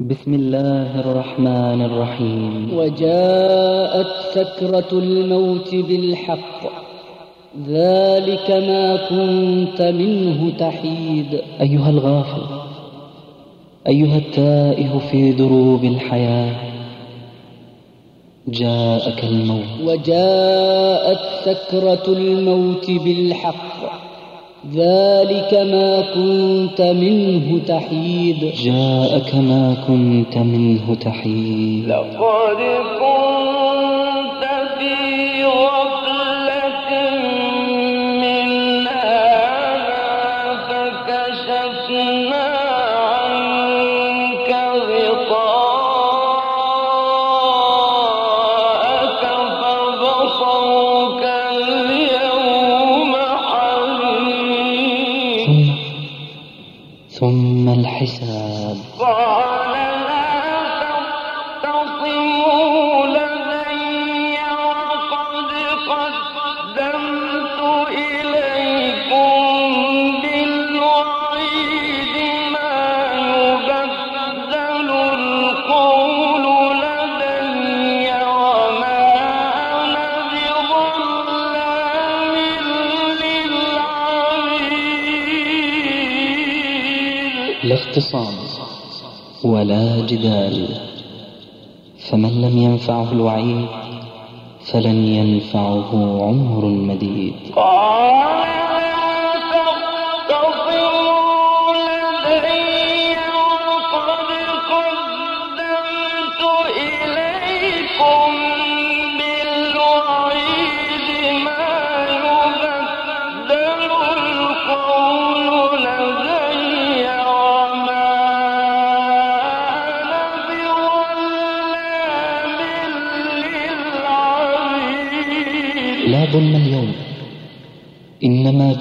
بسم الله الرحمن الرحيم. وجاءت سكرة الموت بالحق. ذلك ما كنت منه تحيد. أيها الغافل أيها التائه في دروب الحياة جاءك الموت. وجاءت سكرة الموت بالحق. ذلك ما كنت منه تحيد. جاءك ما كنت منه تحيد. لقد كنت ولا جدال فمن لم ينفعه الوعيد فلن ينفعه عمر مديد. لدي وقد قدمت إليكم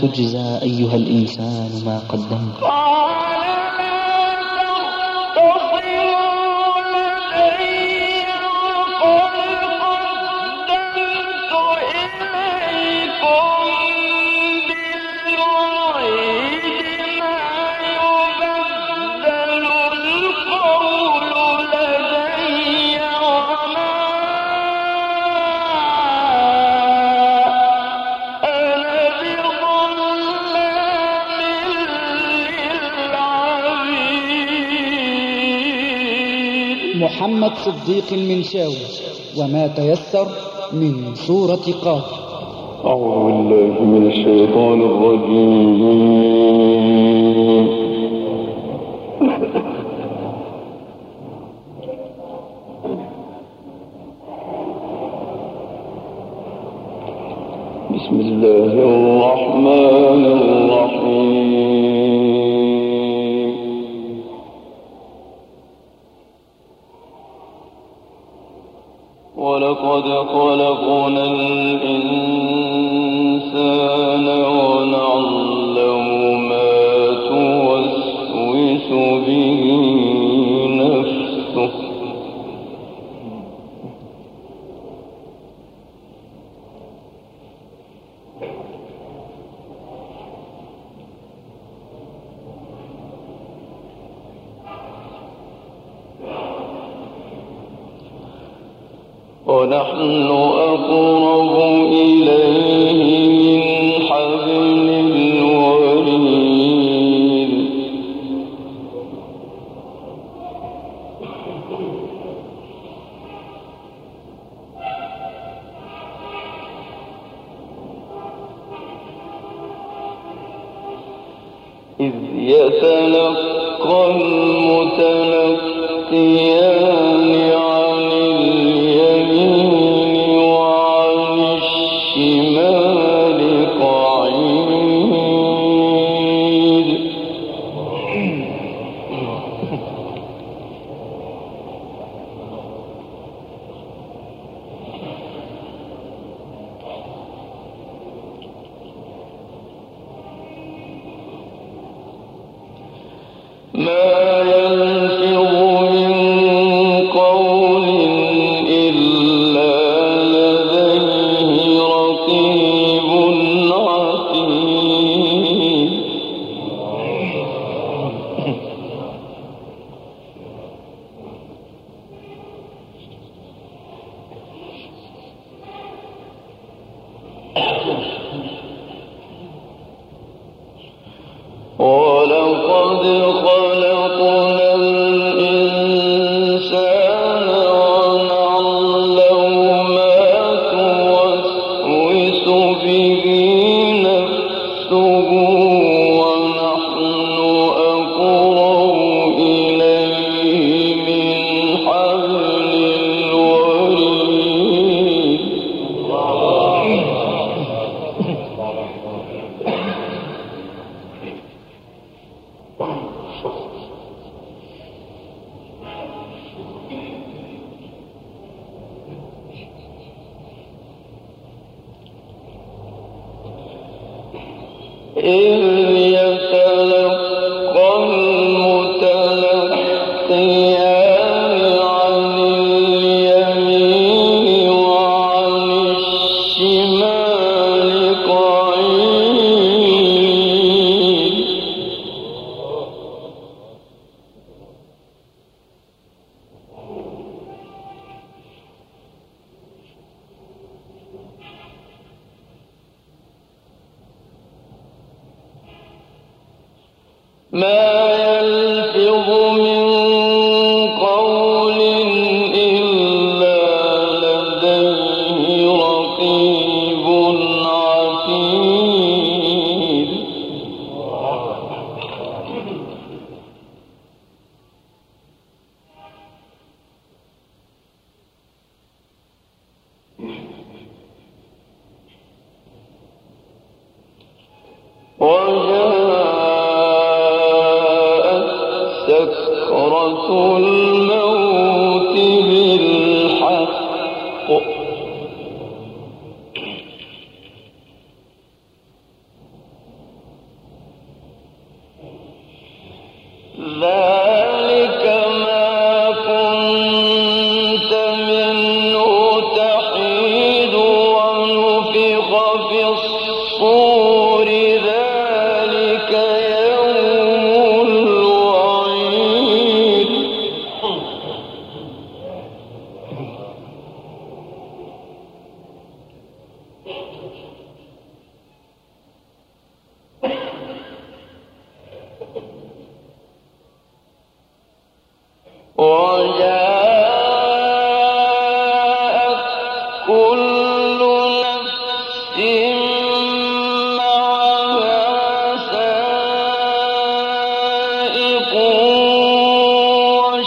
تجزى أيها الإنسان ما قدمت. صديق المنشاوي وما تيسر من سورة قاف. أعوذ بالله من الشيطان الرجيم. ما إذ وجاءت سكرة الموت.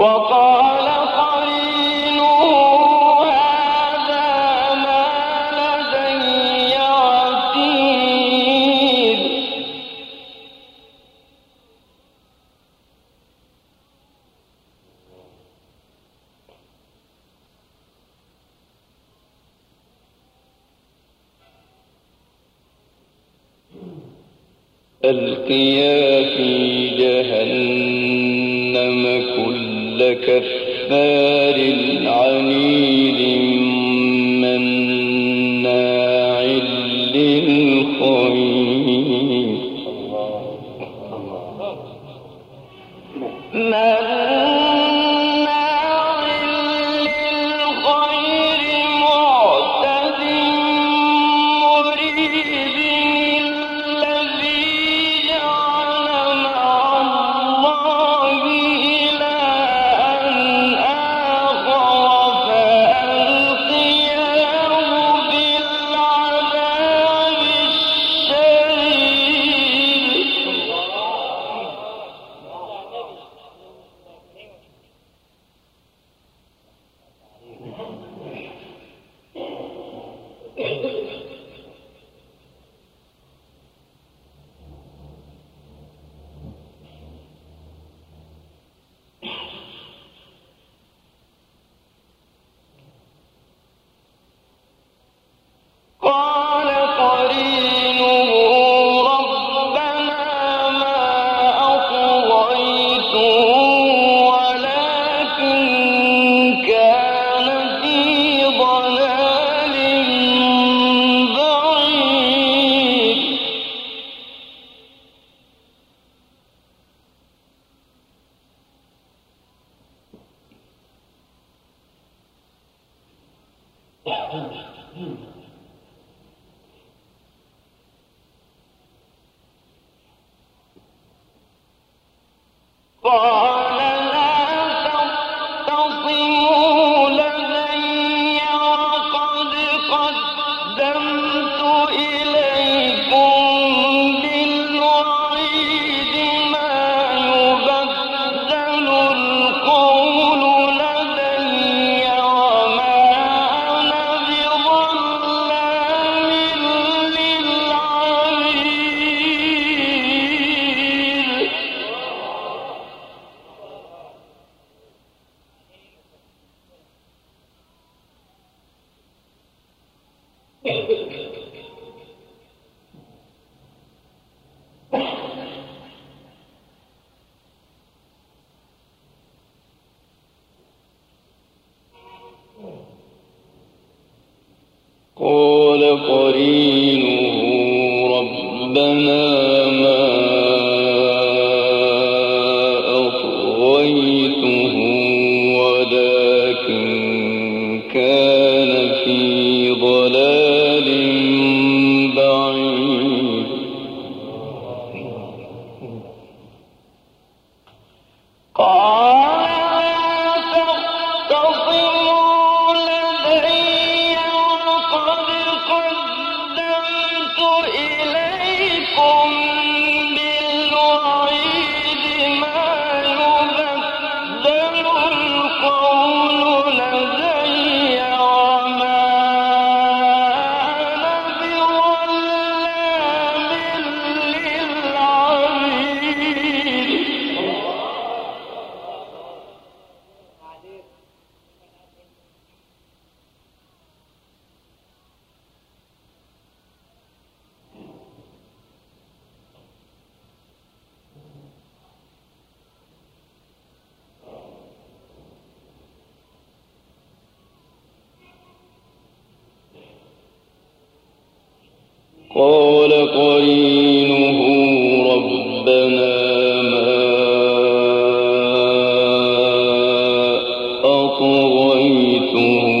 وقال أطغيته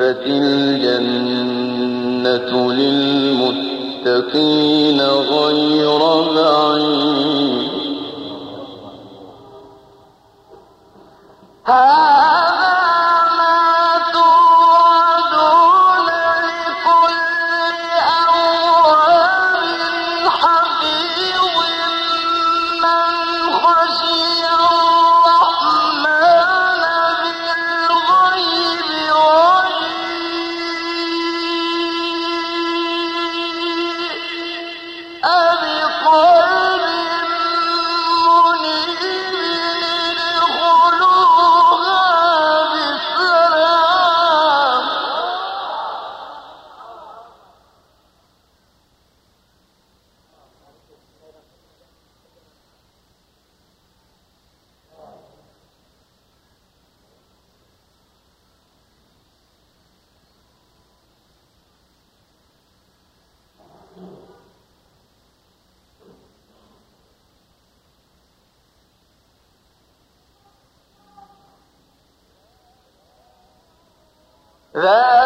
وأزلفت الجنة للمتقين غير بعيد ذلك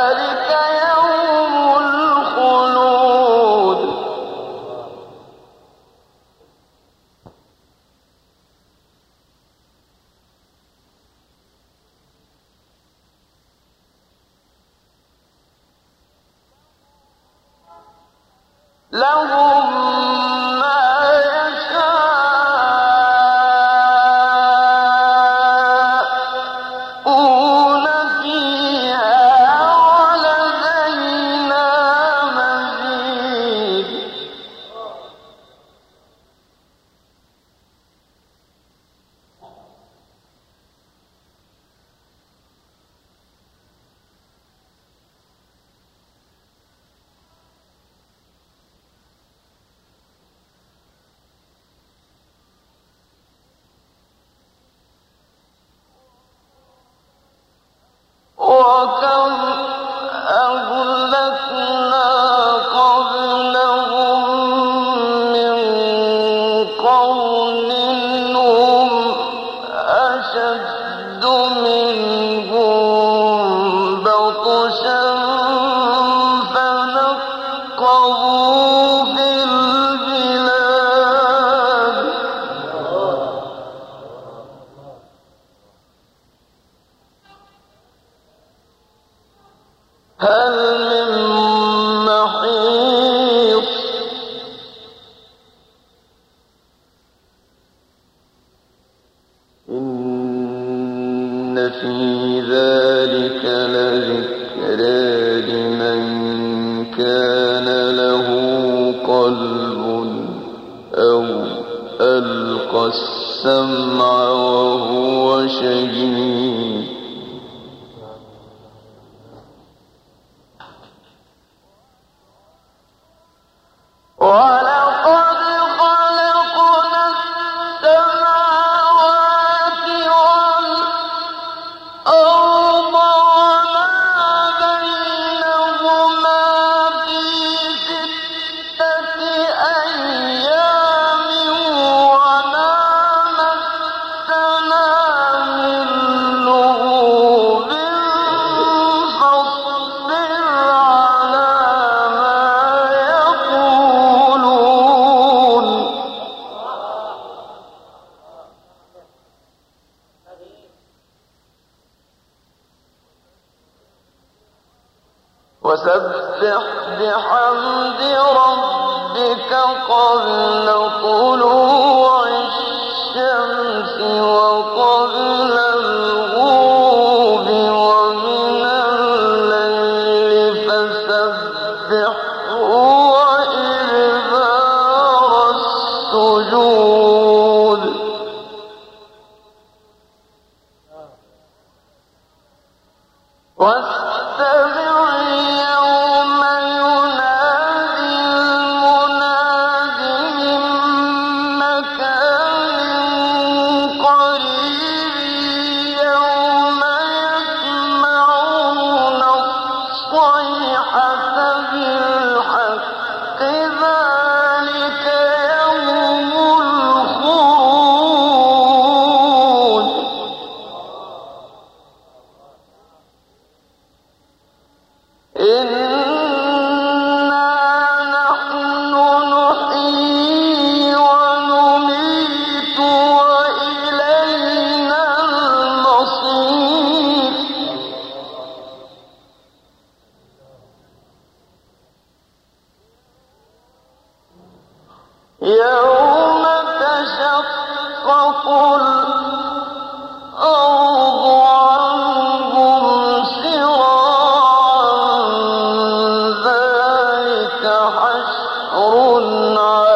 حشر علينا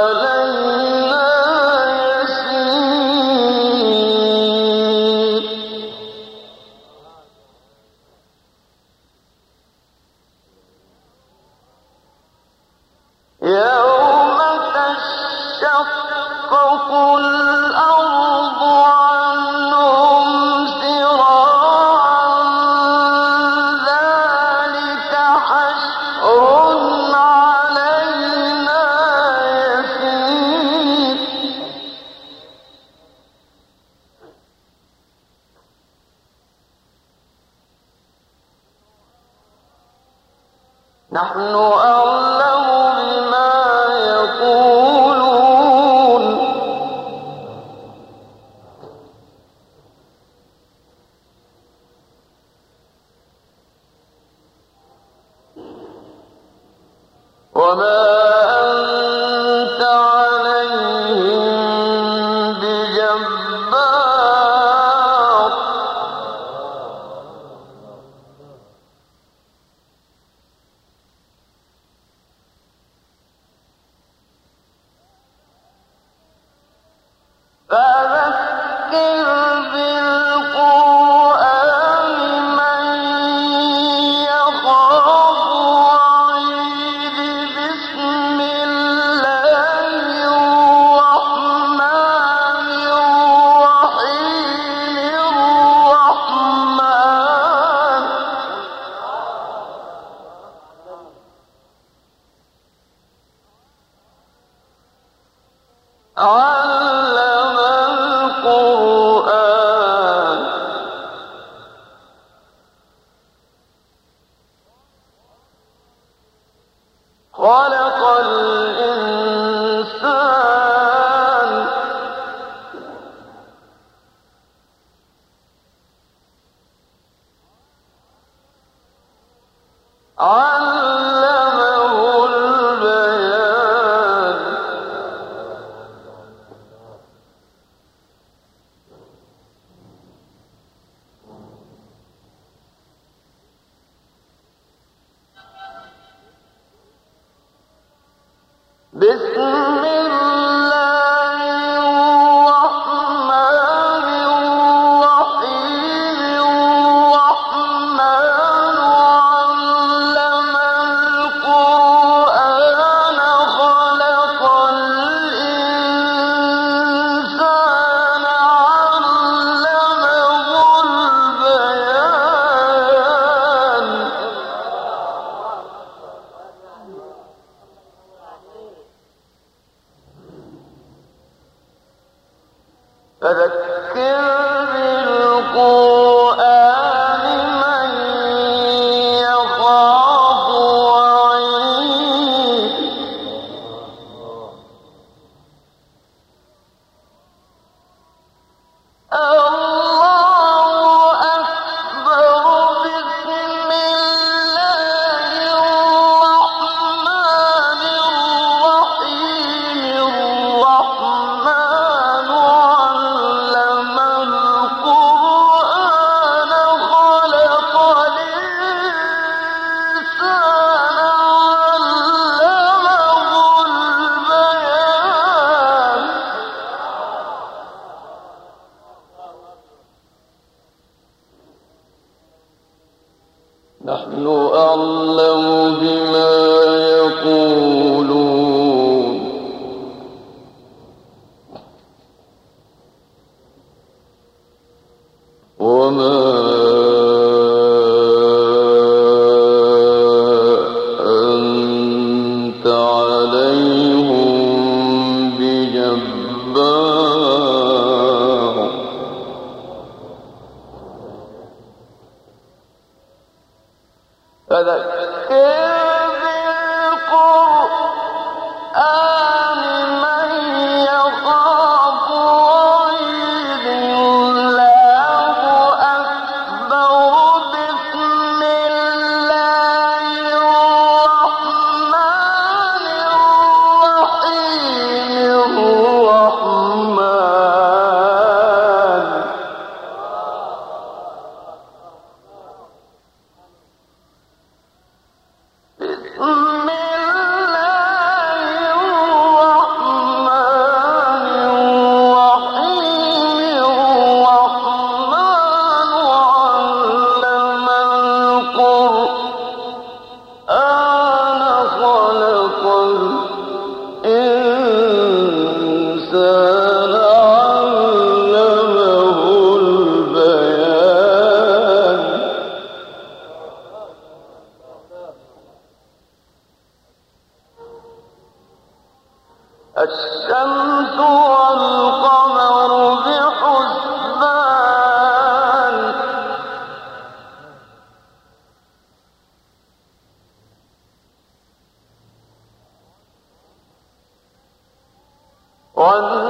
One.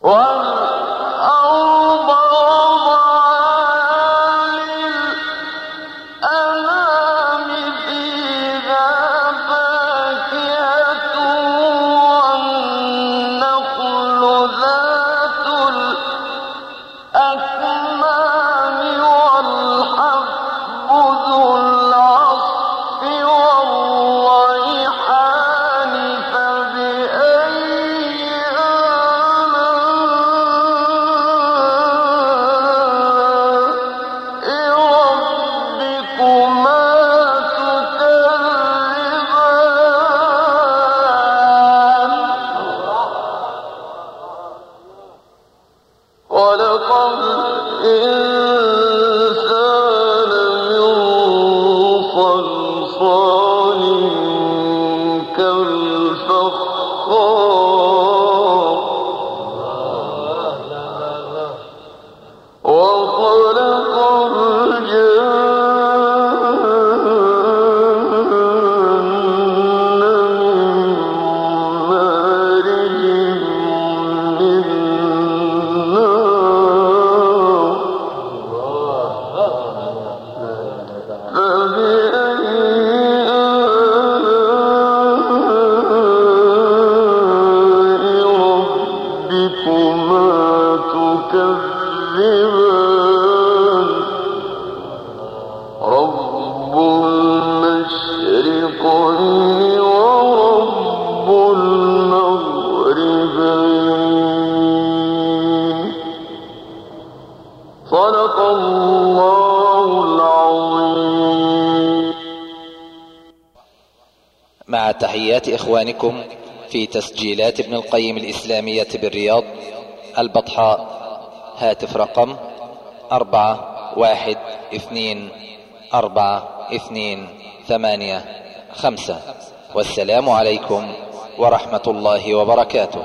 Whoa! إخوانكم في تسجيلات ابن القيم الإسلامية بالرياض البطحاء هاتف رقم أربعة واحد اثنين أربعة اثنين ثمانية خمسة. والسلام عليكم ورحمة الله وبركاته.